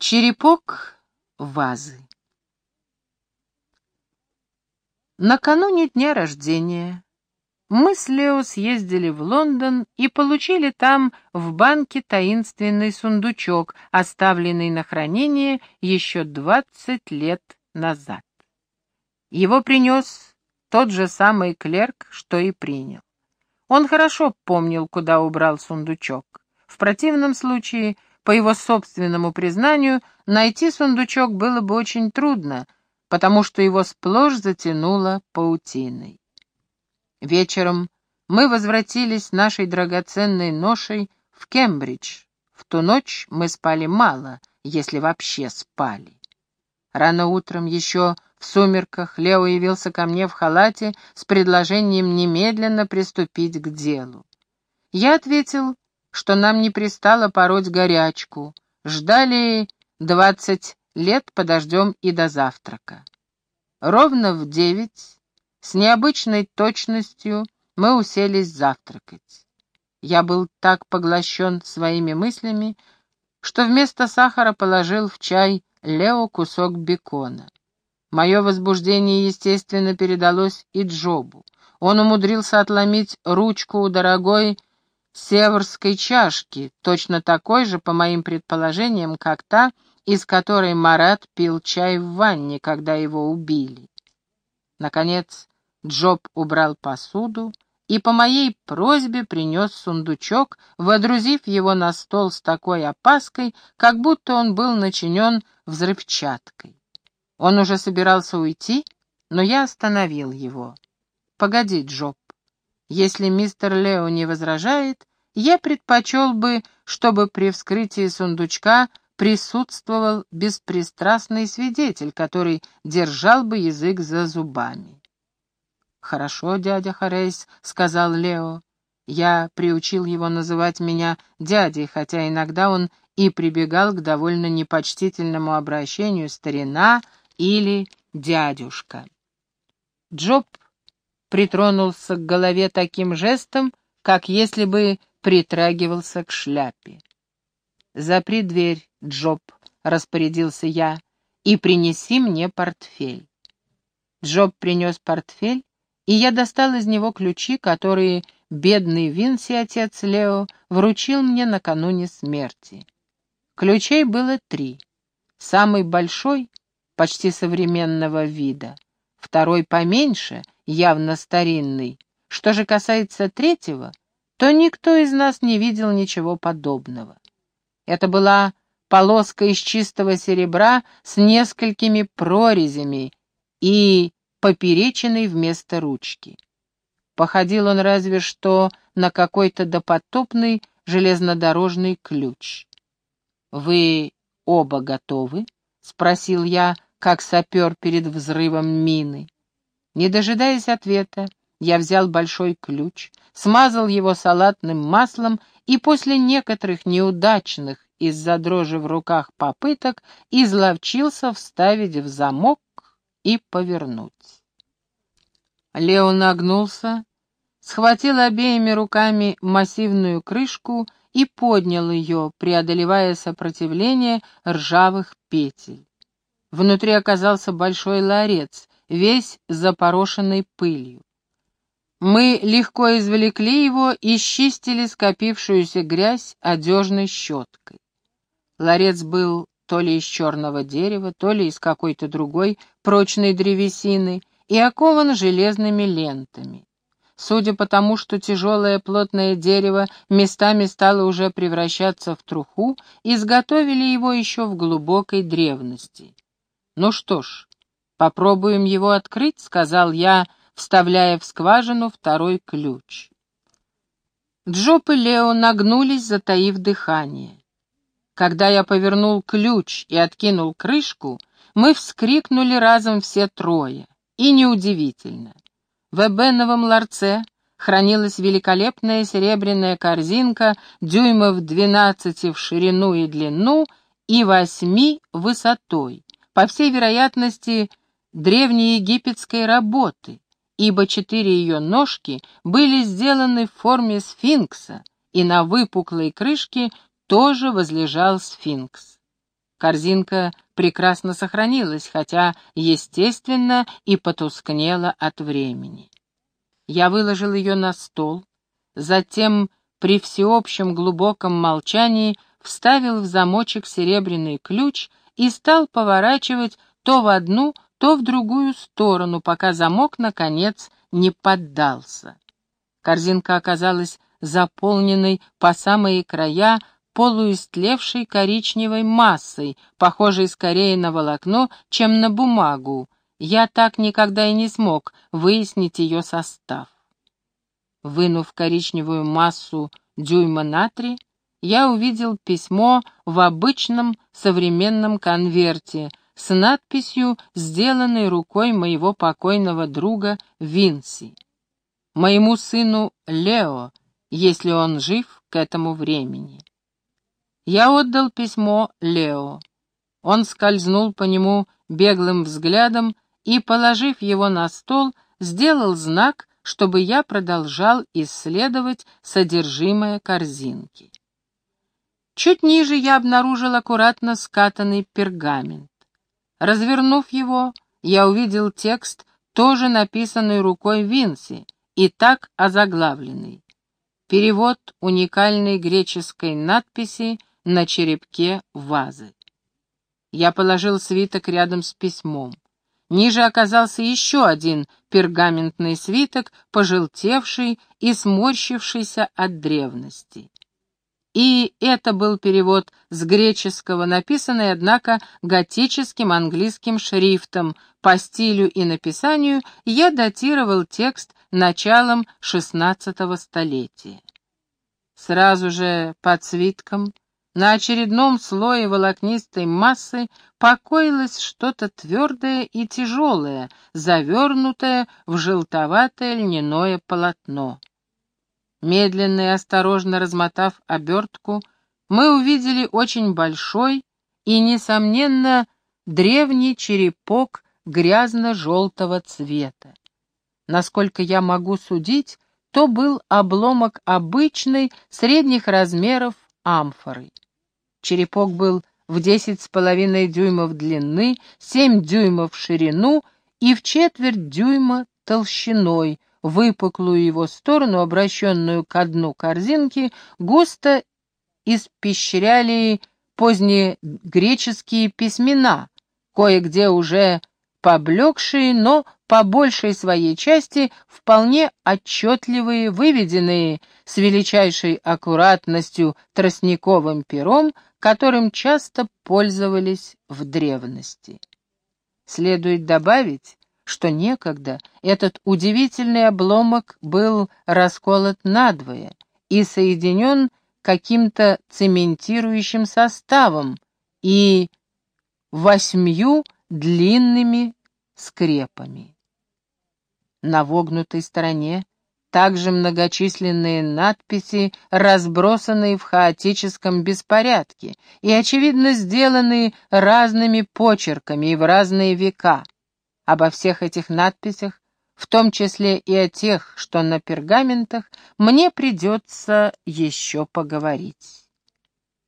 Черепок вазы. Накануне дня рождения мы с Лео съездили в Лондон и получили там в банке таинственный сундучок, оставленный на хранение еще двадцать лет назад. Его принес тот же самый клерк, что и принял. Он хорошо помнил, куда убрал сундучок. В противном случае по его собственному признанию, найти сундучок было бы очень трудно, потому что его сплошь затянуло паутиной. Вечером мы возвратились нашей драгоценной ношей в Кембридж. В ту ночь мы спали мало, если вообще спали. Рано утром, еще в сумерках, Лео явился ко мне в халате с предложением немедленно приступить к делу. Я ответил, что нам не пристало пороть горячку. Ждали двадцать лет, подождем и до завтрака. Ровно в девять, с необычной точностью, мы уселись завтракать. Я был так поглощен своими мыслями, что вместо сахара положил в чай Лео кусок бекона. Мое возбуждение, естественно, передалось и Джобу. Он умудрился отломить ручку у дорогой северской чашки, точно такой же, по моим предположениям, как та, из которой Марат пил чай в ванне, когда его убили. Наконец, Джоб убрал посуду и по моей просьбе принес сундучок, водрузив его на стол с такой опаской, как будто он был начинен взрывчаткой. Он уже собирался уйти, но я остановил его. «Погоди, Джоб, если мистер Лео не возражает, я предпочел бы, чтобы при вскрытии сундучка присутствовал беспристрастный свидетель, который держал бы язык за зубами. «Хорошо, дядя Харейс», — сказал Лео. Я приучил его называть меня дядей, хотя иногда он и прибегал к довольно непочтительному обращению старина или дядюшка. Джоб притронулся к голове таким жестом, как если бы притрагивался к шляпе. «Запри дверь, Джоб», — распорядился я, — «и принеси мне портфель». Джоб принес портфель, и я достал из него ключи, которые бедный Винси, отец Лео, вручил мне накануне смерти. Ключей было три. Самый большой, почти современного вида, второй поменьше — явно старинный. Что же касается третьего, то никто из нас не видел ничего подобного. Это была полоска из чистого серебра с несколькими прорезями и поперечиной вместо ручки. Походил он разве что на какой-то допотопный железнодорожный ключ. «Вы оба готовы?» — спросил я, как сапер перед взрывом мины. Не дожидаясь ответа, я взял большой ключ, смазал его салатным маслом и после некоторых неудачных из-за дрожи в руках попыток изловчился вставить в замок и повернуть. Лео нагнулся, схватил обеими руками массивную крышку и поднял ее, преодолевая сопротивление ржавых петель. Внутри оказался большой ларец, весь запорошенный пылью. Мы легко извлекли его и счистили скопившуюся грязь одежной щеткой. Ларец был то ли из черного дерева, то ли из какой-то другой прочной древесины и окован железными лентами. Судя по тому, что тяжелое плотное дерево местами стало уже превращаться в труху, изготовили его еще в глубокой древности. Ну что ж, «Попробуем его открыть», — сказал я, вставляя в скважину второй ключ. Джоп и Лео нагнулись, затаив дыхание. Когда я повернул ключ и откинул крышку, мы вскрикнули разом все трое. И неудивительно. В эбеновом ларце хранилась великолепная серебряная корзинка дюймов двенадцати в ширину и длину и восьми высотой. По всей вероятности, древнеегипетской работы, ибо четыре ее ножки были сделаны в форме сфинкса, и на выпуклой крышке тоже возлежал сфинкс. Корзинка прекрасно сохранилась, хотя, естественно, и потускнела от времени. Я выложил ее на стол, затем при всеобщем глубоком молчании вставил в замочек серебряный ключ и стал поворачивать то в одну, то в другую сторону, пока замок, наконец, не поддался. Корзинка оказалась заполненной по самые края полуистлевшей коричневой массой, похожей скорее на волокно, чем на бумагу. Я так никогда и не смог выяснить ее состав. Вынув коричневую массу дюйма на три, я увидел письмо в обычном современном конверте с надписью, сделанной рукой моего покойного друга Винси. Моему сыну Лео, если он жив к этому времени. Я отдал письмо Лео. Он скользнул по нему беглым взглядом и, положив его на стол, сделал знак, чтобы я продолжал исследовать содержимое корзинки. Чуть ниже я обнаружил аккуратно скатанный пергамент. Развернув его, я увидел текст, тоже написанный рукой Винси, и так озаглавленный. Перевод уникальной греческой надписи на черепке вазы. Я положил свиток рядом с письмом. Ниже оказался еще один пергаментный свиток, пожелтевший и сморщившийся от древности. И это был перевод с греческого, написанный, однако, готическим английским шрифтом. По стилю и написанию я датировал текст началом XVI столетия. Сразу же под свитком на очередном слое волокнистой массы покоилось что-то твердое и тяжелое, завернутое в желтоватое льняное полотно. Медленно и осторожно размотав обертку, мы увидели очень большой и, несомненно, древний черепок грязно-желтого цвета. Насколько я могу судить, то был обломок обычной, средних размеров амфоры. Черепок был в десять с половиной дюймов длины, семь дюймов в ширину и в четверть дюйма толщиной, выпуклую его сторону, обращенную ко дну корзинки, густо испещряли поздние греческие письмена, кое-где уже поблекшие, но по большей своей части вполне отчетливые, выведенные с величайшей аккуратностью тростниковым пером, которым часто пользовались в древности. Следует добавить, что некогда этот удивительный обломок был расколот надвое и соединен каким-то цементирующим составом и восьмью длинными скрепами. На вогнутой стороне также многочисленные надписи, разбросанные в хаотическом беспорядке и, очевидно, сделанные разными почерками и в разные века. Обо всех этих надписях, в том числе и о тех, что на пергаментах, мне придется еще поговорить.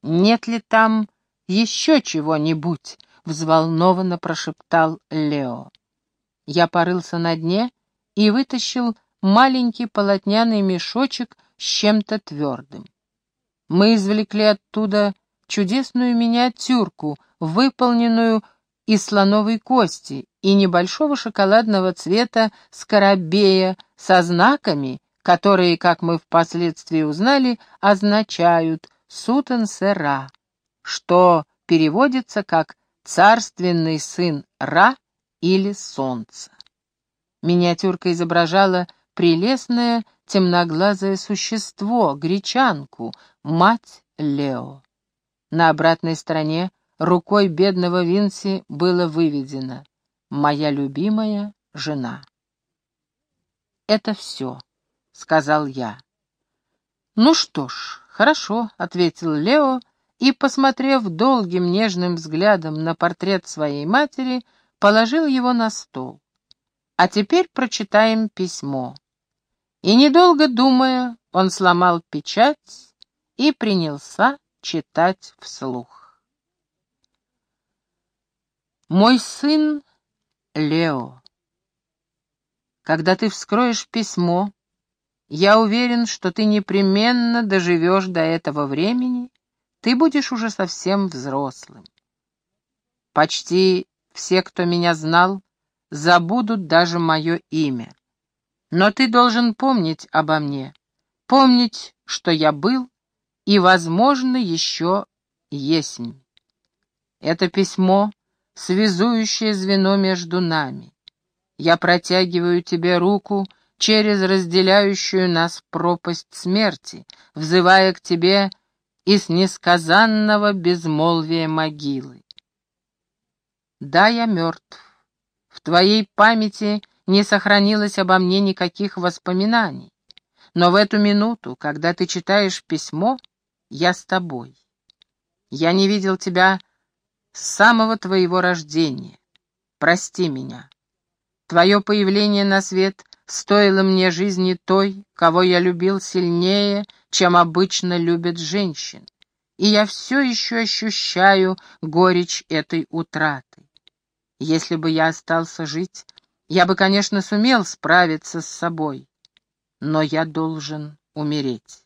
«Нет ли там еще чего-нибудь?» — взволнованно прошептал Лео. Я порылся на дне и вытащил маленький полотняный мешочек с чем-то твердым. Мы извлекли оттуда чудесную миниатюрку, выполненную из слоновой кости и небольшого шоколадного цвета скоробея со знаками, которые, как мы впоследствии узнали, означают «сутен-сера», что переводится как «царственный сын Ра» или «солнце». Миниатюрка изображала прелестное темноглазое существо, гречанку, мать Лео. На обратной стороне рукой бедного Винси было выведено «Моя любимая жена». «Это все», — сказал я. «Ну что ж, хорошо», — ответил Лео, и, посмотрев долгим нежным взглядом на портрет своей матери, положил его на стол. «А теперь прочитаем письмо». И, недолго думая, он сломал печать и принялся читать вслух. Мой сын Лео. Когда ты вскроешь письмо, я уверен, что ты непременно доживешь до этого времени, ты будешь уже совсем взрослым. Почти все, кто меня знал, забудут даже мое имя. Но ты должен помнить обо мне, помнить, что я был и, возможно, еще есть. Это письмо — связующее звено между нами. Я протягиваю тебе руку через разделяющую нас пропасть смерти, взывая к тебе из несказанного безмолвия могилы. Да, я мертв. В твоей памяти не сохранилось обо мне никаких воспоминаний. Но в эту минуту, когда ты читаешь письмо, я с тобой. Я не видел тебя с самого твоего рождения. Прости меня. Твое появление на свет стоило мне жизни той, кого я любил сильнее, чем обычно любят женщин. И я все еще ощущаю горечь этой утраты. Если бы я остался жить, я бы, конечно, сумел справиться с собой. Но я должен умереть.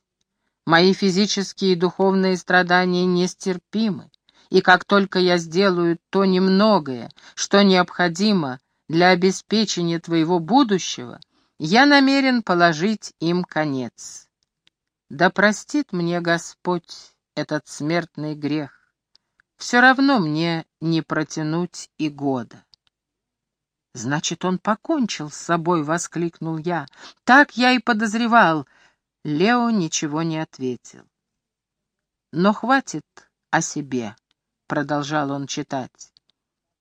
Мои физические и духовные страдания нестерпимы, и как только я сделаю то немногое, что необходимо для обеспечения твоего будущего, я намерен положить им конец. Да простит мне Господь этот смертный грех все равно мне не протянуть и года. «Значит, он покончил с собой!» — воскликнул я. «Так я и подозревал!» Лео ничего не ответил. «Но хватит о себе», — продолжал он читать.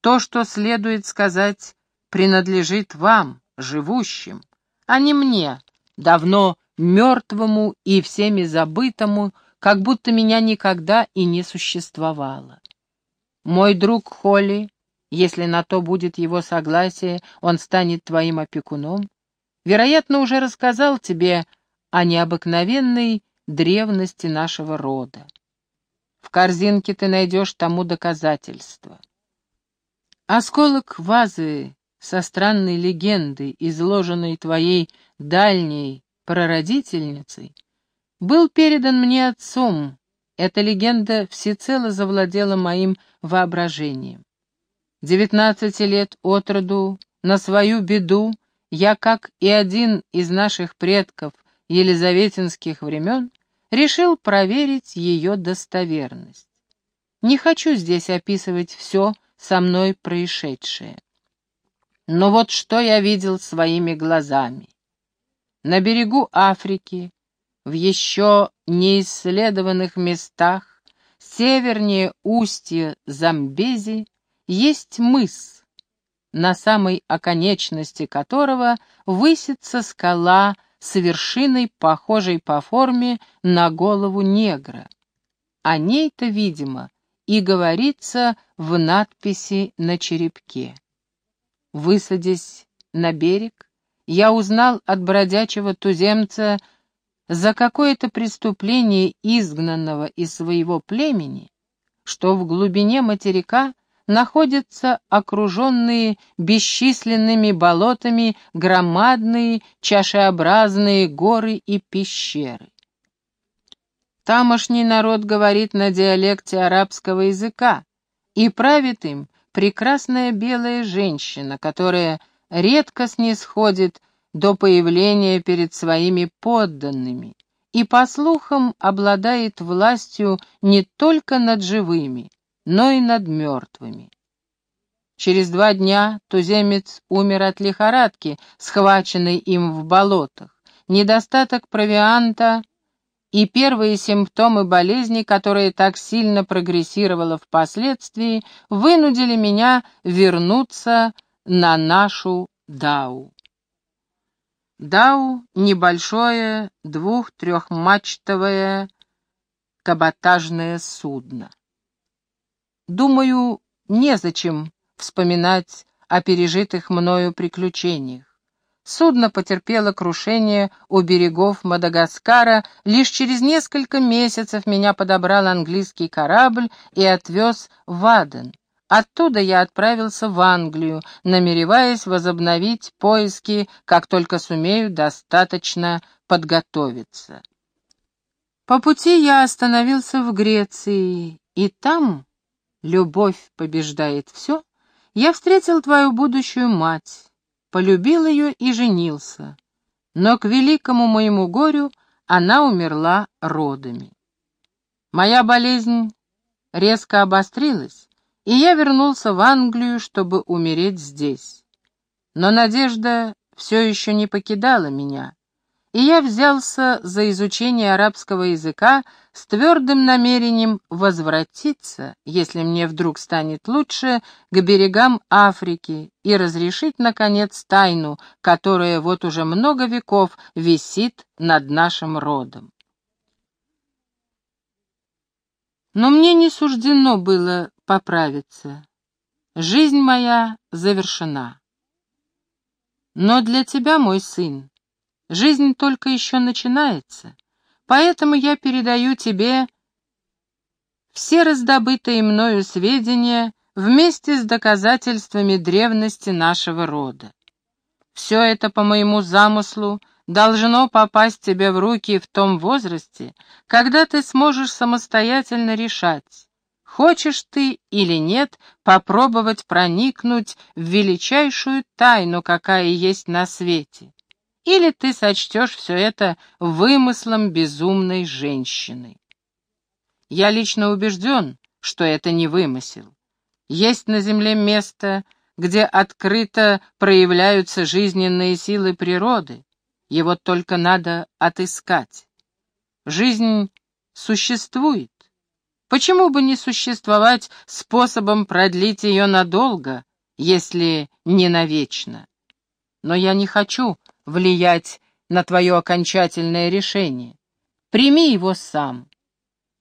«То, что следует сказать, принадлежит вам, живущим, а не мне, давно мертвому и всеми забытому, как будто меня никогда и не существовало. Мой друг Холли, если на то будет его согласие, он станет твоим опекуном, вероятно, уже рассказал тебе о необыкновенной древности нашего рода. Корзинке ты найдешь тому доказательство. Осколок вазы со странной легендой, изложенной твоей дальней прародительницей, был передан мне отцом. Эта легенда всецело завладела моим воображением. Девятнадцати лет от роду, на свою беду, я, как и один из наших предков елизаветинских времен, решил проверить ее достоверность. Не хочу здесь описывать все со мной происшедшее. Но вот что я видел своими глазами. На берегу Африки, в еще неисследованных местах, севернее устья Замбези, есть мыс, на самой оконечности которого высится скала с вершиной, похожей по форме на голову негра. О ней-то, видимо, и говорится в надписи на черепке. Высадясь на берег, я узнал от бродячего туземца за какое-то преступление изгнанного из своего племени, что в глубине материка находятся окруженные бесчисленными болотами громадные чашеобразные горы и пещеры. Тамошний народ говорит на диалекте арабского языка, и правит им прекрасная белая женщина, которая редко снисходит до появления перед своими подданными и, по слухам, обладает властью не только над живыми, но и над мертвыми. Через два дня туземец умер от лихорадки, схваченной им в болотах. Недостаток провианта и первые симптомы болезни, которая так сильно прогрессировала впоследствии, вынудили меня вернуться на нашу Дау. Дау — небольшое двух-трехмачтовое каботажное судно. Думаю, незачем вспоминать о пережитых мною приключениях. Судно потерпело крушение у берегов Мадагаскара. Лишь через несколько месяцев меня подобрал английский корабль и отвез в Аден, Оттуда я отправился в Англию, намереваясь возобновить поиски, как только сумею достаточно подготовиться. По пути я остановился в Греции, и там, любовь побеждает все, я встретил твою будущую мать, полюбил ее и женился, но к великому моему горю она умерла родами. Моя болезнь резко обострилась, и я вернулся в Англию, чтобы умереть здесь. Но надежда все еще не покидала меня, и я взялся за изучение арабского языка с твердым намерением возвратиться, если мне вдруг станет лучше, к берегам Африки и разрешить, наконец, тайну, которая вот уже много веков висит над нашим родом. Но мне не суждено было поправиться. Жизнь моя завершена. Но для тебя, мой сын, жизнь только еще начинается, поэтому я передаю тебе все раздобытые мною сведения вместе с доказательствами древности нашего рода. Все это по моему замыслу должно попасть тебе в руки в том возрасте, когда ты сможешь самостоятельно решать, хочешь ты или нет попробовать проникнуть в величайшую тайну, какая есть на свете, или ты сочтешь все это вымыслом безумной женщины. Я лично убежден, что это не вымысел. Есть на земле место, где открыто проявляются жизненные силы природы, его только надо отыскать. Жизнь существует. Почему бы не существовать способом продлить ее надолго, если не навечно? Но я не хочу влиять на твое окончательное решение. Прими его сам.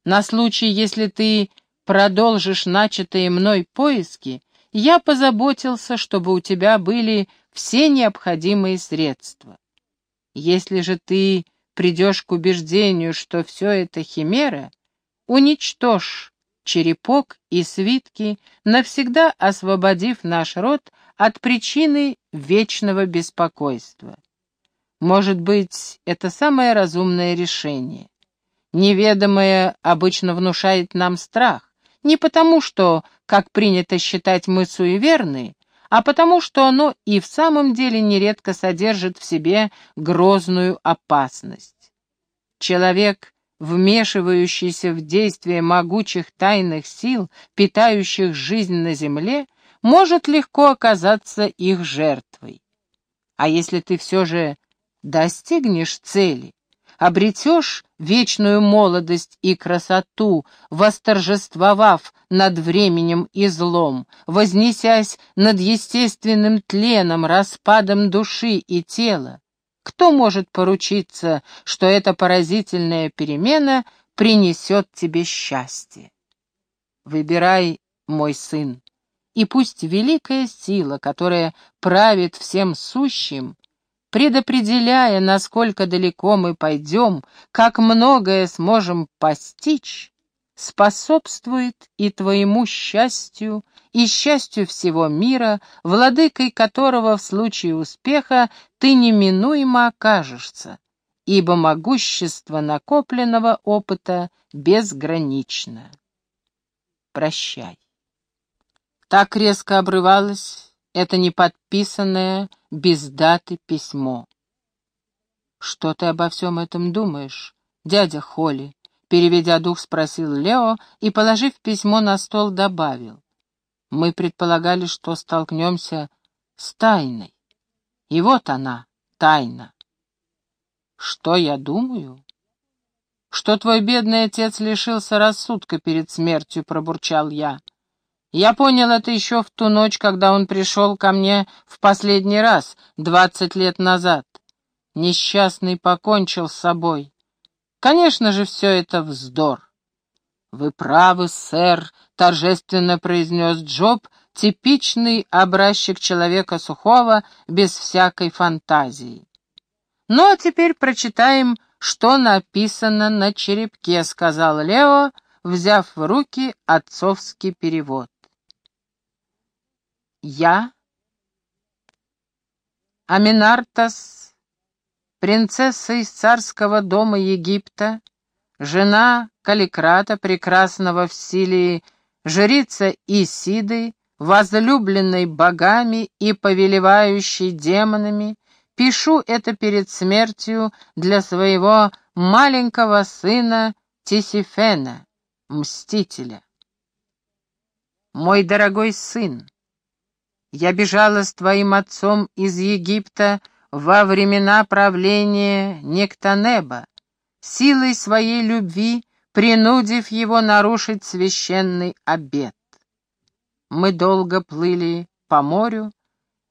На случай, если ты продолжишь начатые мной поиски, я позаботился, чтобы у тебя были все необходимые средства. Если же ты придешь к убеждению, что все это химера, уничтожь черепок и свитки, навсегда освободив наш род от причины вечного беспокойства. Может быть, это самое разумное решение. Неведомое обычно внушает нам страх, не потому что, как принято считать, мы суеверны, а потому что оно и в самом деле нередко содержит в себе грозную опасность. Человек, вмешивающийся в действие могучих тайных сил, питающих жизнь на земле, может легко оказаться их жертвой. А если ты все же достигнешь цели, обретешь вечную молодость и красоту, восторжествовав над временем и злом, вознесясь над естественным тленом, распадом души и тела. Кто может поручиться, что эта поразительная перемена принесет тебе счастье? Выбирай, мой сын, и пусть великая сила, которая правит всем сущим, предопределяя, насколько далеко мы пойдем, как многое сможем постичь, способствует и твоему счастью, и счастью всего мира, владыкой которого в случае успеха ты неминуемо окажешься, ибо могущество накопленного опыта безгранично. Прощай. Так резко обрывалось это неподписанное, без даты письмо. «Что ты обо всем этом думаешь, дядя Холли?» Переведя дух, спросил Лео и, положив письмо на стол, добавил. «Мы предполагали, что столкнемся с тайной. И вот она, тайна». «Что я думаю?» «Что твой бедный отец лишился рассудка перед смертью», — пробурчал я. Я понял это еще в ту ночь, когда он пришел ко мне в последний раз, двадцать лет назад. Несчастный покончил с собой. Конечно же, все это вздор. «Вы правы, сэр», — торжественно произнес Джоб, типичный образчик человека сухого, без всякой фантазии. «Ну, а теперь прочитаем, что написано на черепке», — сказал Лео, взяв в руки отцовский перевод. Я, Аминартас, принцесса из царского дома Египта, жена Каликрата, прекрасного в силе, жрица Исиды, возлюбленной богами и повелевающей демонами, пишу это перед смертью для своего маленького сына Тисифена, мстителя. Мой дорогой сын, я бежала с твоим отцом из Египта во времена правления Нектанеба, силой своей любви принудив его нарушить священный обет. Мы долго плыли по морю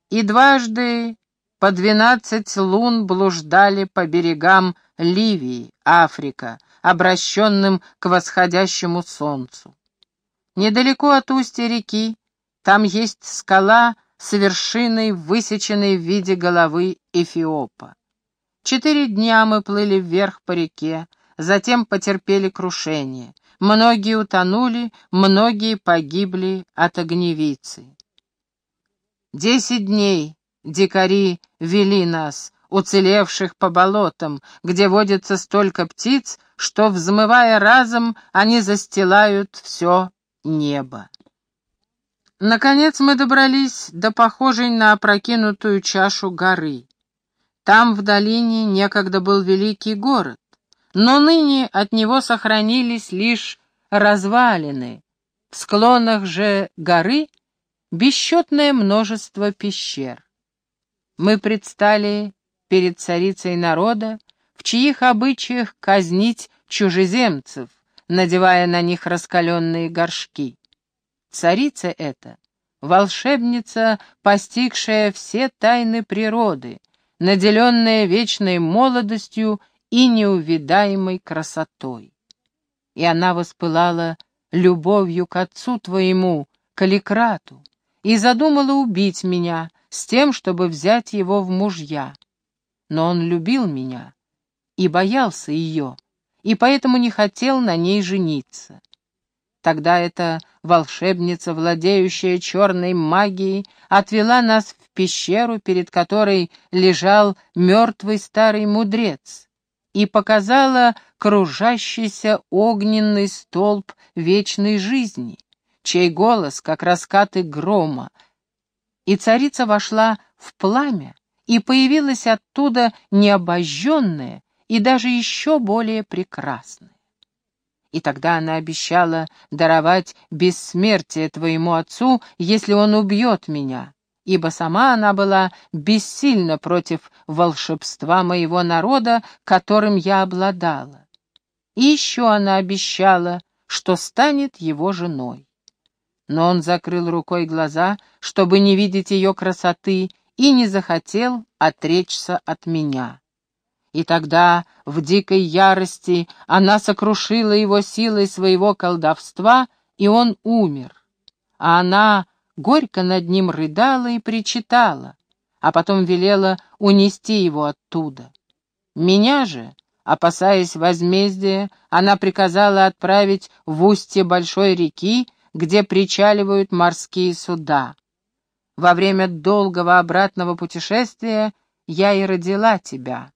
и дважды по двенадцать лун блуждали по берегам Ливии, Африка, обращенным к восходящему солнцу. Недалеко от устья реки там есть скала с вершиной, высеченной в виде головы Эфиопа. Четыре дня мы плыли вверх по реке, затем потерпели крушение. Многие утонули, многие погибли от огневицы. Десять дней дикари вели нас, уцелевших по болотам, где водится столько птиц, что, взмывая разом, они застилают все небо. Наконец мы добрались до похожей на опрокинутую чашу горы. Там в долине некогда был великий город, но ныне от него сохранились лишь развалины. В склонах же горы бесчетное множество пещер. Мы предстали перед царицей народа, в чьих обычаях казнить чужеземцев, надевая на них раскаленные горшки. Царица эта — волшебница, постигшая все тайны природы, наделенная вечной молодостью и неувидаемой красотой. И она воспылала любовью к отцу твоему, Каликрату, и задумала убить меня с тем, чтобы взять его в мужья. Но он любил меня и боялся ее, и поэтому не хотел на ней жениться. Тогда эта волшебница, владеющая черной магией, отвела нас в пещеру, перед которой лежал мертвый старый мудрец, и показала кружащийся огненный столб вечной жизни, чей голос, как раскаты грома, и царица вошла в пламя, и появилась оттуда необожженная и даже еще более прекрасная и тогда она обещала даровать бессмертие твоему отцу, если он убьет меня, ибо сама она была бессильна против волшебства моего народа, которым я обладала. И еще она обещала, что станет его женой. Но он закрыл рукой глаза, чтобы не видеть ее красоты, и не захотел отречься от меня. И тогда, в дикой ярости, она сокрушила его силой своего колдовства, и он умер. А она горько над ним рыдала и причитала, а потом велела унести его оттуда. Меня же, опасаясь возмездия, она приказала отправить в устье большой реки, где причаливают морские суда. Во время долгого обратного путешествия я и родила тебя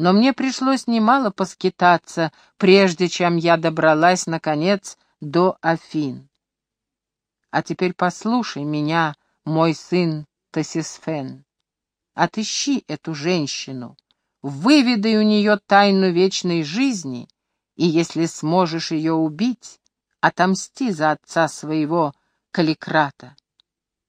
но мне пришлось немало поскитаться, прежде чем я добралась, наконец, до Афин. А теперь послушай меня, мой сын Тосисфен. Отыщи эту женщину, выведай у нее тайну вечной жизни, и если сможешь ее убить, отомсти за отца своего Каликрата.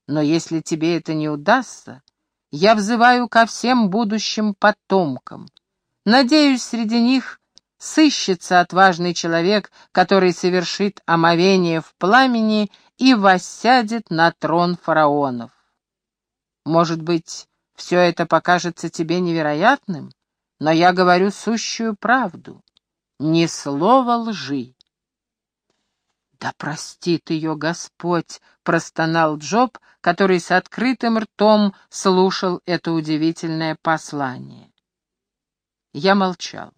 Но если тебе это не удастся, я взываю ко всем будущим потомкам — Надеюсь, среди них сыщется отважный человек, который совершит омовение в пламени и воссядет на трон фараонов. Может быть, все это покажется тебе невероятным, но я говорю сущую правду. Ни слова лжи. «Да простит ее Господь!» — простонал Джоб, который с открытым ртом слушал это удивительное послание. Я молчал.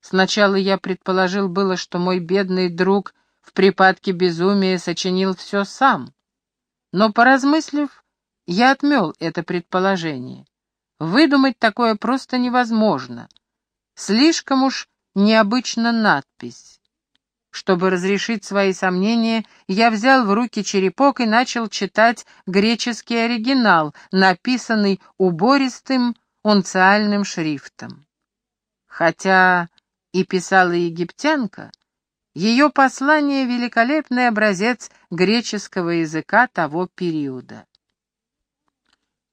Сначала я предположил было, что мой бедный друг в припадке безумия сочинил все сам. Но, поразмыслив, я отмел это предположение. Выдумать такое просто невозможно. Слишком уж необычна надпись. Чтобы разрешить свои сомнения, я взял в руки черепок и начал читать греческий оригинал, написанный убористым унциальным шрифтом. Хотя и писала египтянка, ее послание — великолепный образец греческого языка того периода.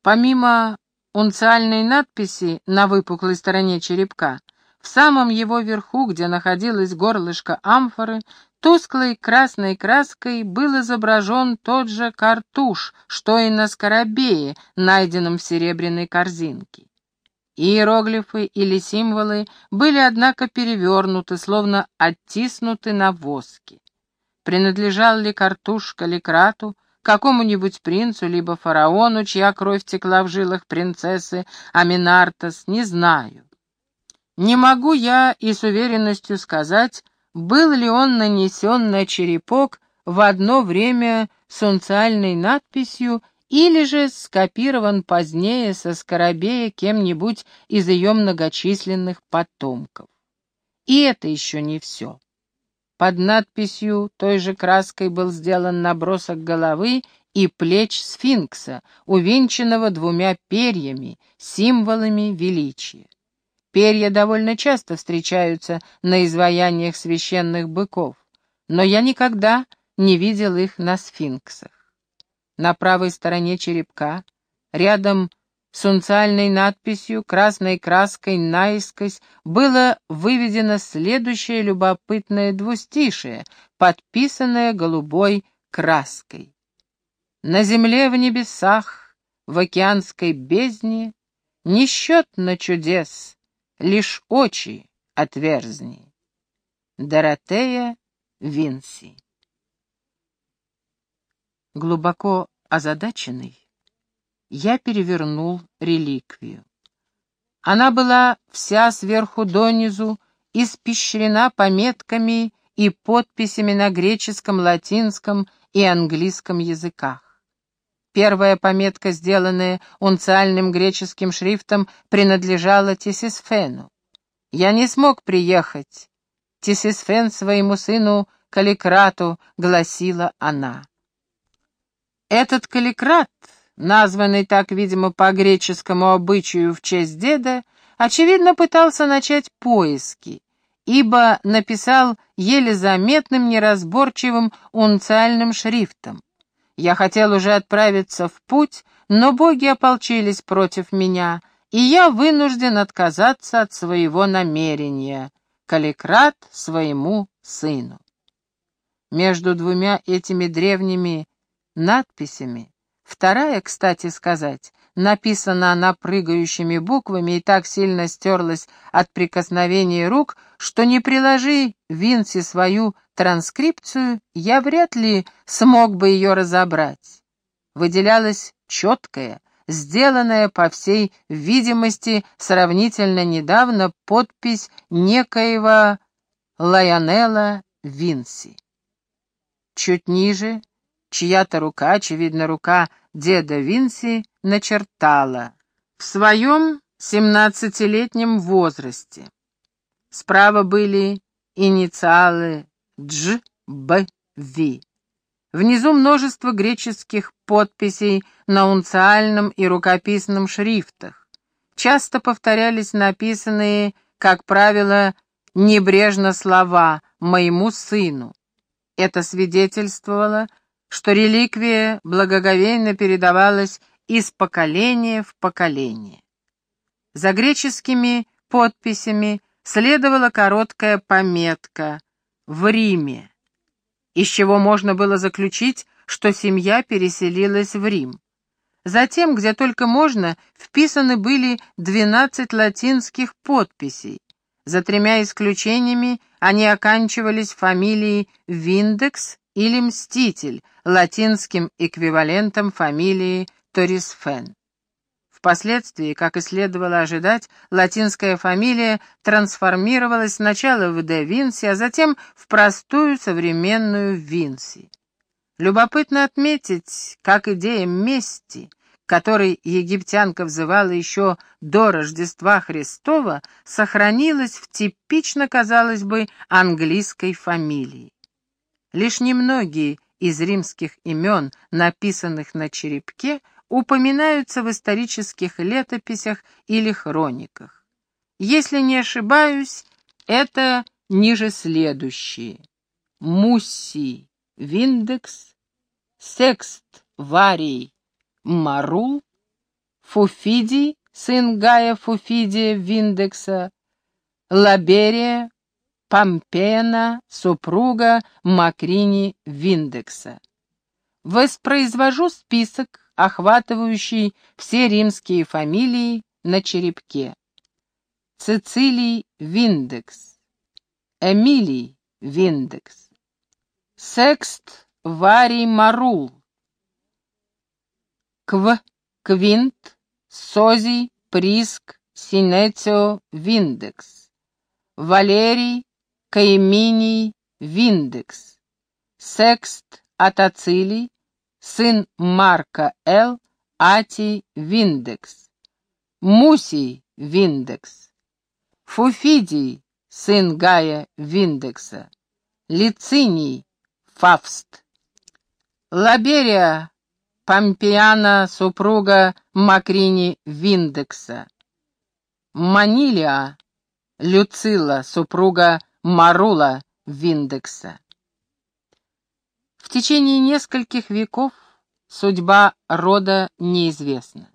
Помимо унциальной надписи на выпуклой стороне черепка, в самом его верху, где находилось горлышко амфоры, тусклой красной краской был изображен тот же картуш, что и на скоробее, найденном в серебряной корзинке. Иероглифы или символы были, однако, перевернуты, словно оттиснуты на воске. Принадлежал ли картуш каликрату, какому-нибудь принцу, либо фараону, чья кровь текла в жилах принцессы Аминартас, не знаю. Не могу я и с уверенностью сказать, был ли он нанесен на черепок в одно время с унциальной надписью или же скопирован позднее со скоробея кем-нибудь из ее многочисленных потомков. И это еще не все. Под надписью той же краской был сделан набросок головы и плеч сфинкса, увенчанного двумя перьями, символами величия. Перья довольно часто встречаются на изваяниях священных быков, но я никогда не видел их на сфинксах. На правой стороне черепка, рядом с унциальной надписью, красной краской наискось, было выведено следующее любопытное двустишее, подписанное голубой краской. На земле в небесах, в океанской бездне, несчетно чудес, лишь очи отверзни. Доротея Винси Глубоко озадаченный, я перевернул реликвию. Она была вся сверху донизу испещрена пометками и подписями на греческом, латинском и английском языках. Первая пометка, сделанная унциальным греческим шрифтом, принадлежала Тесисфену. «Я не смог приехать. Тесисфен своему сыну Каликрату», — гласила она. Этот Каликрат, названный так, видимо, по греческому обычаю в честь деда, очевидно пытался начать поиски, ибо написал еле заметным неразборчивым унциальным шрифтом. Я хотел уже отправиться в путь, но боги ополчились против меня, и я вынужден отказаться от своего намерения, каликрат своему сыну. Между двумя этими древними надписями, вторая, кстати сказать, написана она прыгающими буквами и так сильно стерлась от прикосновения рук, что не приложи Винси свою транскрипцию, я вряд ли смог бы ее разобрать. Выделялась четкая, сделанная по всей видимости сравнительно недавно подпись некоего Лайонела Винси. Чуть ниже, чья-то рука, очевидно, рука деда Винси, начертала в своем семнадцатилетнем возрасте. Справа были инициалы Дж, Б, В. Внизу множество греческих подписей на унциальном и рукописном шрифтах. Часто повторялись написанные, как правило, небрежно слова «моему сыну». Это свидетельствовало, что реликвия благоговейно передавалась из поколения в поколение. За греческими подписями следовала короткая пометка «В Риме», из чего можно было заключить, что семья переселилась в Рим. Затем, где только можно, вписаны были 12 латинских подписей. За тремя исключениями они оканчивались фамилией Виндекс или Мститель, латинским эквивалентом фамилии Торисфен. Впоследствии, как и следовало ожидать, латинская фамилия трансформировалась сначала в Де Винси, а затем в простую современную Винси. Любопытно отметить, как идея мести, которой египтянка взывала еще до Рождества Христова, сохранилась в типично, казалось бы, английской фамилии. Лишь немногие из римских имен, написанных на черепке, упоминаются в исторических летописях или хрониках. Если не ошибаюсь, это ниже следующие. Мусси, Виндекс, Секст, Варий, Марул, Фуфидий, сын Гая Фуфидия Виндекса, Лаберия, Помпена, супруга Макрини Виндекса. Воспроизвожу список, охватывающий все римские фамилии на черепке. Цицилий Виндекс, Эмилий Виндекс, Секст Варий Марул, Кв. Квинт, Созий, Приск, Синецио Виндекс, Валерий Каеминий Виндекс, Секст Атацилий, сын Марка Л. Ати Виндекс, Мусий Виндекс, Фуфидий, сын Гая Виндекса, Лициний Фавст, Лаберия Помпеяна, супруга Макрини Виндекса, Манилия Люцила, супруга Марула Виндекса. В течение нескольких веков судьба рода неизвестна.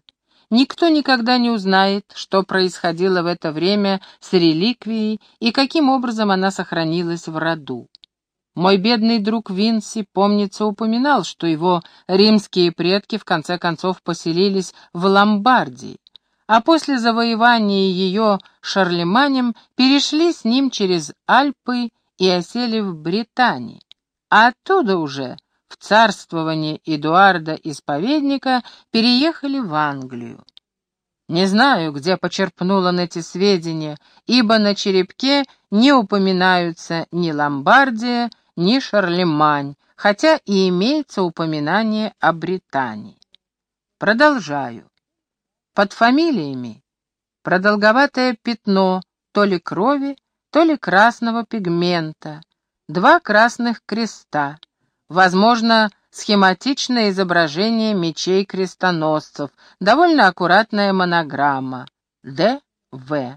Никто никогда не узнает, что происходило в это время с реликвией и каким образом она сохранилась в роду. Мой бедный друг Винси, помнится, упоминал, что его римские предки в конце концов поселились в Ломбардии, а после завоевания ее Шарлеманем перешли с ним через Альпы и осели в Британии а оттуда уже в царствование Эдуарда Исповедника переехали в Англию. Не знаю, где почерпнул он эти сведения, ибо на черепке не упоминаются ни Ломбардия, ни Шарлемань, хотя и имеется упоминание о Британии. Продолжаю. Под фамилиями продолговатое пятно то ли крови, то ли красного пигмента, два красных креста, возможно, схематичное изображение мечей крестоносцев, довольно аккуратная монограмма Д.В.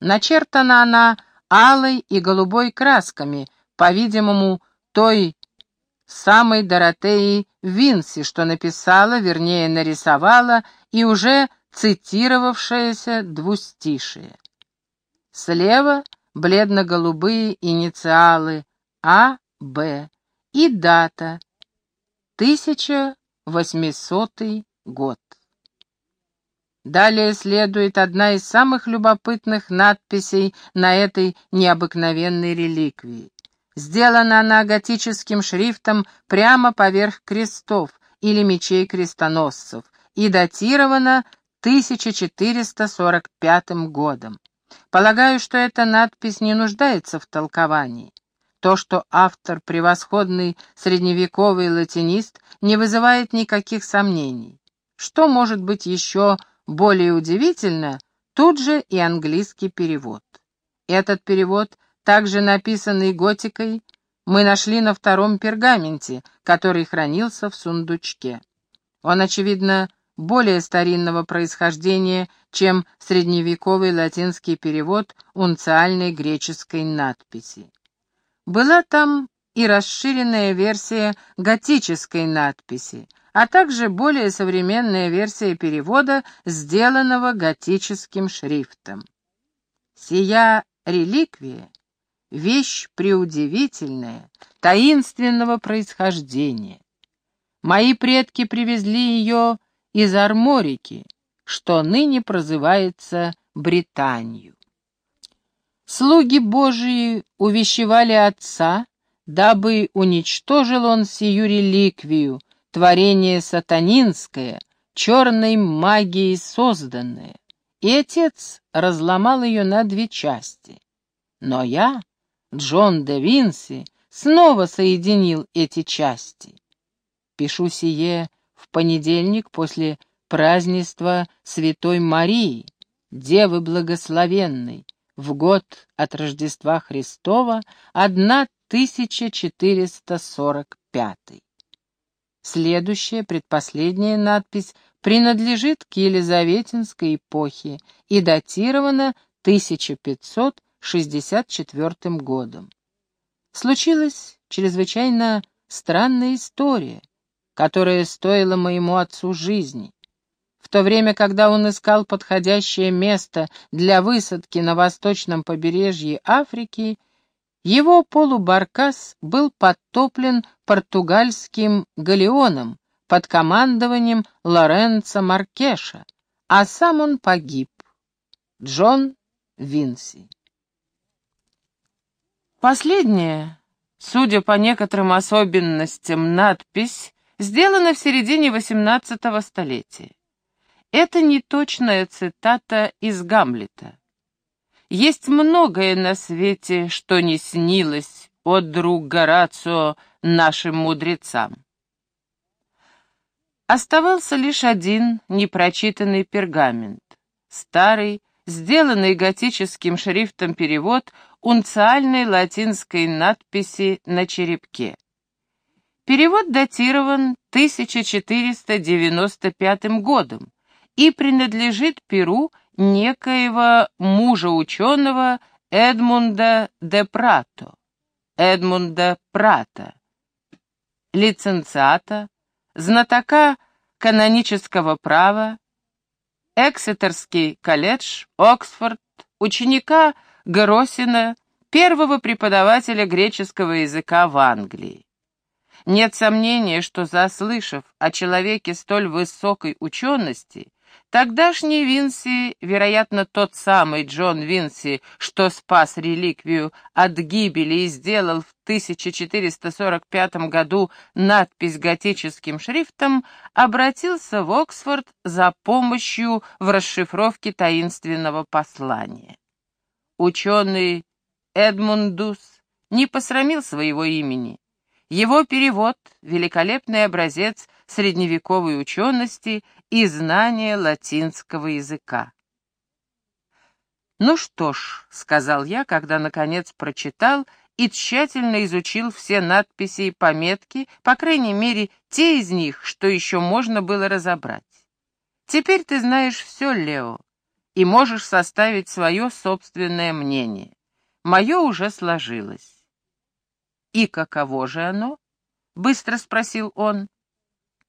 Начертана она алой и голубой красками, по-видимому, той самой Доротеи Винси, что написала, вернее, нарисовала и уже цитировавшееся двустишие. Слева бледно-голубые инициалы а. Б. и дата 1800 год. Далее следует одна из самых любопытных надписей на этой необыкновенной реликвии. Сделана она готическим шрифтом прямо поверх крестов или мечей крестоносцев и датирована 1445 годом. Полагаю, что эта надпись не нуждается в толковании. То, что автор — превосходный средневековый латинист, не вызывает никаких сомнений. Что может быть еще более удивительно, тут же и английский перевод. Этот перевод, также написанный готикой, мы нашли на втором пергаменте, который хранился в сундучке. Он, очевидно, более старинного происхождения, чем средневековый латинский перевод унциальной греческой надписи. Была там и расширенная версия готической надписи, а также более современная версия перевода, сделанного готическим шрифтом. Сия реликвия — вещь преудивительная, таинственного происхождения. Мои предки привезли ее из Арморики, что ныне прозывается Британию. Слуги Божии увещевали отца, дабы уничтожил он сию реликвию, творение сатанинское, черной магией созданное, и отец разломал ее на две части. Но я, Джон де Винси, снова соединил эти части. Пишу сие в понедельник после празднества Святой Марии, Девы Благословенной, в год от Рождества Христова 1445. Следующая, предпоследняя надпись принадлежит к Елизаветинской эпохе и датирована 1564 годом. Случилась чрезвычайно странная история, которая стоила моему отцу жизни. В то время, когда он искал подходящее место для высадки на восточном побережье Африки, его полубаркас был подтоплен португальским галеоном под командованием Лоренцо Маркеша, а сам он погиб. Джон Винси. Последняя, судя по некоторым особенностям, надпись сделана в середине XVIII столетия. Это неточная цитата из Гамлета. Есть многое на свете, что не снилось, о друг Горацио, нашим мудрецам. Оставался лишь один непрочитанный пергамент, старый, сделанный готическим шрифтом перевод унциальной латинской надписи на черепке. Перевод датирован 1495 годом и принадлежит Перу некоего мужа-ученого Эдмунда де Прато, Эдмунда Прата, лиценциата, знатока канонического права, Эксетерский колледж, Оксфорд, ученика Гросина, первого преподавателя греческого языка в Англии. Нет сомнения, что, заслышав о человеке столь высокой учености, Тогдашний Винси, вероятно, тот самый Джон Винси, что спас реликвию от гибели и сделал в 1445 году надпись готическим шрифтом, обратился в Оксфорд за помощью в расшифровке таинственного послания. Ученый Эдмундус не посрамил своего имени. Его перевод — великолепный образец средневековой учености и знания латинского языка. «Ну что ж», — сказал я, когда, наконец, прочитал и тщательно изучил все надписи и пометки, по крайней мере, те из них, что еще можно было разобрать. «Теперь ты знаешь все, Лео, и можешь составить свое собственное мнение. Мое уже сложилось». «И каково же оно?» — быстро спросил он.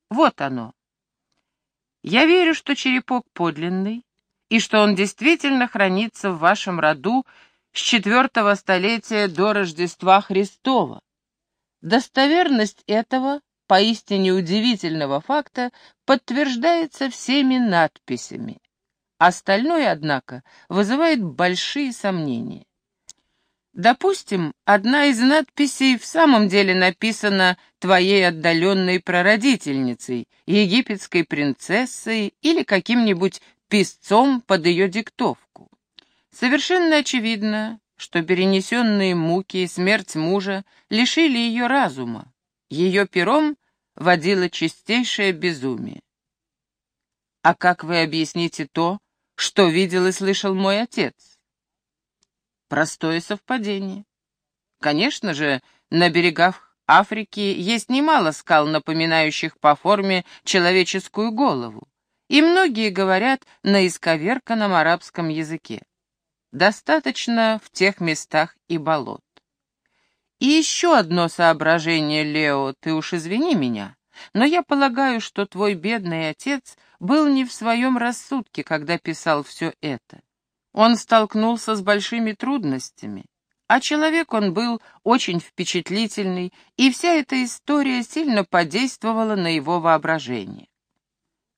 Вот оно. Я верю, что черепок подлинный, и что он действительно хранится в вашем роду с четвертого столетия до Рождества Христова. Достоверность этого, поистине удивительного факта, подтверждается всеми надписями. Остальное, однако, вызывает большие сомнения. Допустим, одна из надписей в самом деле написана твоей отдаленной прародительницей, египетской принцессой или каким-нибудь писцом под ее диктовку. Совершенно очевидно, что перенесенные муки и смерть мужа лишили ее разума. Ее пером водило чистейшее безумие. А как вы объясните то, что видел и слышал мой отец? Простое совпадение. Конечно же, на берегах Африки есть немало скал, напоминающих по форме человеческую голову, и многие говорят на исковерканном арабском языке. Достаточно в тех местах и болот. И еще одно соображение, Лео, ты уж извини меня, но я полагаю, что твой бедный отец был не в своем рассудке, когда писал все это. Он столкнулся с большими трудностями, а человек он был очень впечатлительный, и вся эта история сильно подействовала на его воображение.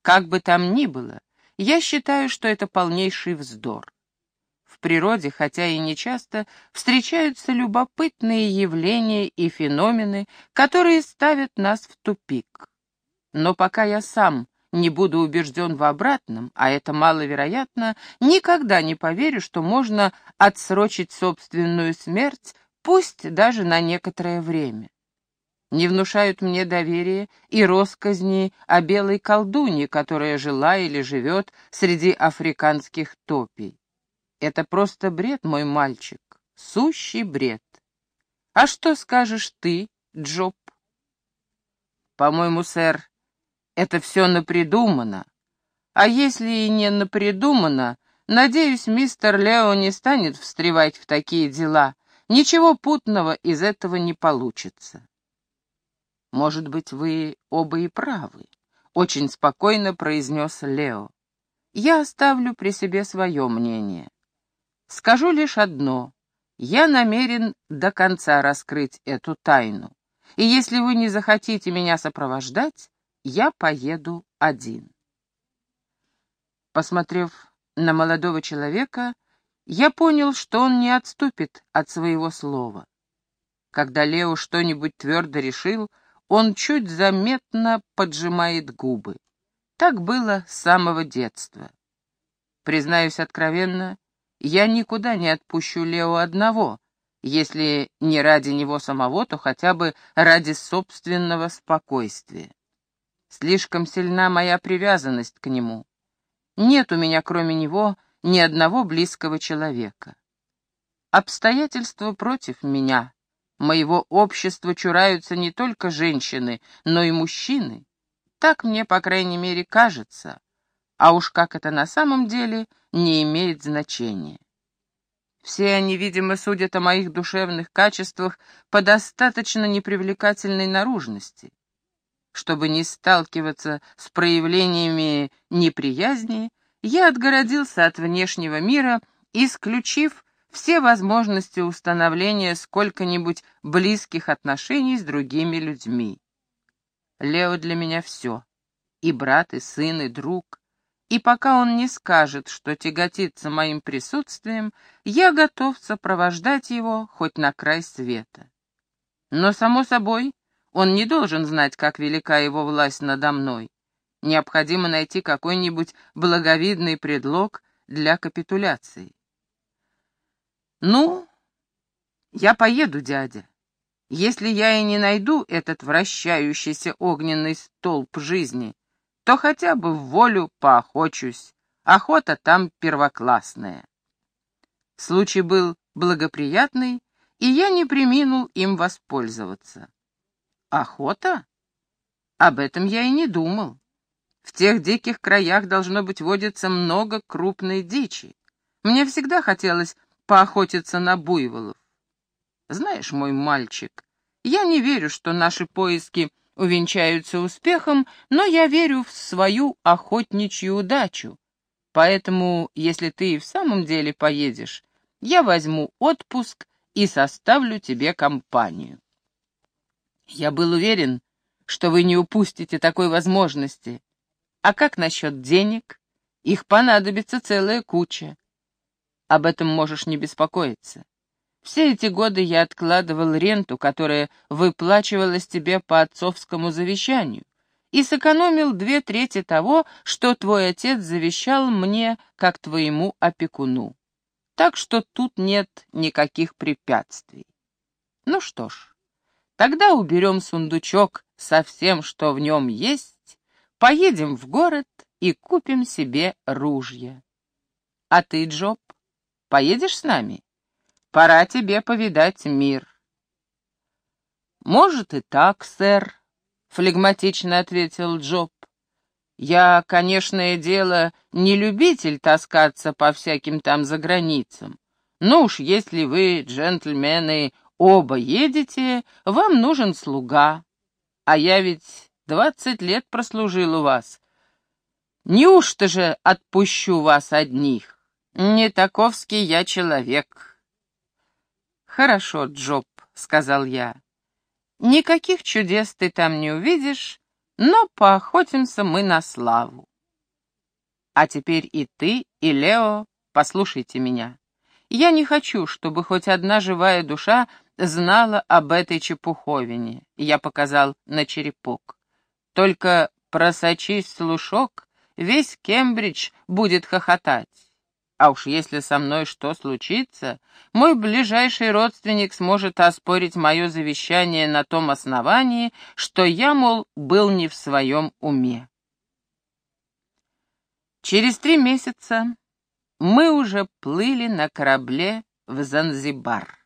Как бы там ни было, я считаю, что это полнейший вздор. В природе, хотя и нечасто, встречаются любопытные явления и феномены, которые ставят нас в тупик. Но пока я сам не буду убежден в обратном, а это маловероятно, никогда не поверю, что можно отсрочить собственную смерть, пусть даже на некоторое время. Не внушают мне доверия и росказни о белой колдуне, которая жила или живет среди африканских топий. Это просто бред, мой мальчик, сущий бред. А что скажешь ты, Джоб? По-моему, сэр, это все напридумано. А если и не напридумано, надеюсь, мистер Лео не станет встревать в такие дела. Ничего путного из этого не получится. «Может быть, вы оба и правы», — очень спокойно произнес Лео. «Я оставлю при себе свое мнение. Скажу лишь одно. Я намерен до конца раскрыть эту тайну. И если вы не захотите меня сопровождать, я поеду один». Посмотрев на молодого человека, я понял, что он не отступит от своего слова. Когда Лео что-нибудь твердо решил, он чуть заметно поджимает губы. Так было с самого детства. Признаюсь откровенно, я никуда не отпущу Лео одного, если не ради него самого, то хотя бы ради собственного спокойствия. Слишком сильна моя привязанность к нему. Нет у меня, кроме него, ни одного близкого человека. Обстоятельства против меня, Моего общества чураются не только женщины, но и мужчины. Так мне, по крайней мере, кажется. А уж как это на самом деле, не имеет значения. Все они, видимо, судят о моих душевных качествах по достаточно непривлекательной наружности. Чтобы не сталкиваться с проявлениями неприязни, я отгородился от внешнего мира, исключив все возможности установления сколько-нибудь близких отношений с другими людьми. Лео для меня все. И брат, и сын, и друг. И пока он не скажет, что тяготится моим присутствием, я готов сопровождать его хоть на край света. Но, само собой, он не должен знать, как велика его власть надо мной. Необходимо найти какой-нибудь благовидный предлог для капитуляции. «Ну, я поеду, дядя. Если я и не найду этот вращающийся огненный столб жизни, то хотя бы в волю поохочусь. Охота там первоклассная». Случай был благоприятный, и я не приминул им воспользоваться. Охота? Об этом я и не думал. В тех диких краях должно быть водится много крупной дичи. Мне всегда хотелось поохотиться на буйволов. Знаешь, мой мальчик, я не верю, что наши поиски увенчаются успехом, но я верю в свою охотничью удачу. Поэтому, если ты и в самом деле поедешь, я возьму отпуск и составлю тебе компанию. Я был уверен, что вы не упустите такой возможности. А как насчет денег? Их понадобится целая куча. Об этом можешь не беспокоиться. Все эти годы я откладывал ренту, которая выплачивалась тебе по отцовскому завещанию, и сэкономил две трети того, что твой отец завещал мне как твоему опекуну. Так что тут нет никаких препятствий. Ну что ж, тогда уберем сундучок со всем, что в нем есть, поедем в город и купим себе ружья. А ты, Джоб, Поедешь с нами? Пора тебе повидать мир». «Может и так, сэр», — флегматично ответил Джоб. «Я, конечное дело, не любитель таскаться по всяким там заграницам. Ну уж, если вы, джентльмены, оба едете, вам нужен слуга. А я ведь двадцать лет прослужил у вас. Неужто же отпущу вас одних?» «Не таковский я человек». «Хорошо, Джоб», — сказал я. «Никаких чудес ты там не увидишь, но поохотимся мы на славу. А теперь и ты, и Лео, послушайте меня. Я не хочу, чтобы хоть одна живая душа знала об этой чепуховине», — я показал на черепок. «Только просочись слушок, весь Кембридж будет хохотать. А уж если со мной что случится, мой ближайший родственник сможет оспорить мое завещание на том основании, что я, мол, был не в своем уме. Через три месяца мы уже плыли на корабле в Занзибар.